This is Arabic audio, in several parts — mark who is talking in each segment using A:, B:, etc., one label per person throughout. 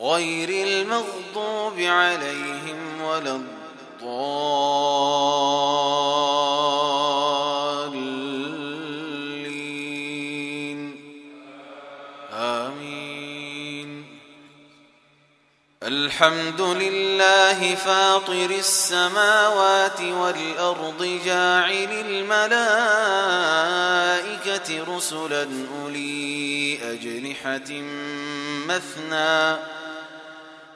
A: غير المغضوب عليهم ولا الضالين. آمين. الحمد لله فاطر السماوات والأرض جاعل الملائكة رسلا أولي أجنحة مثنى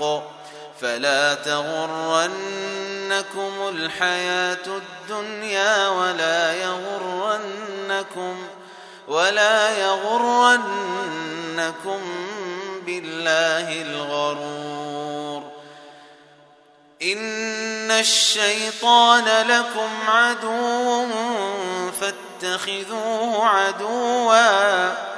A: الحق فلا تغرنكم الحياة الدنيا ولا يغرنكم ولا يغرنكم بالله الغرور إن الشيطان لكم عدو فاتخذوه عدواً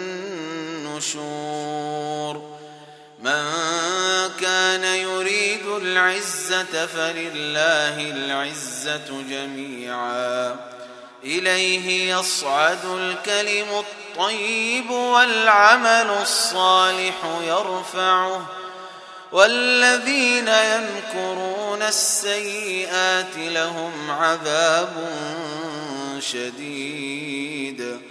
A: النشور من كان يريد العزة فلله العزة جميعا. إليه يصعد الكلم الطيب والعمل الصالح يرفعه. والذين يمكرون السيئات لهم عذاب شديد.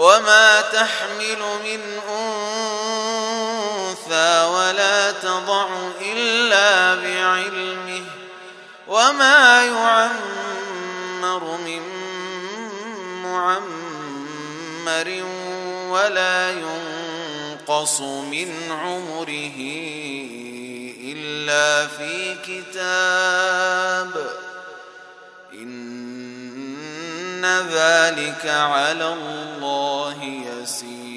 A: وما تحمل من أنثى ولا تضع إلا بعلمه وما يعمر من معمر ولا ينقص من عمره إلا في كتاب إن ذلك على الله يسير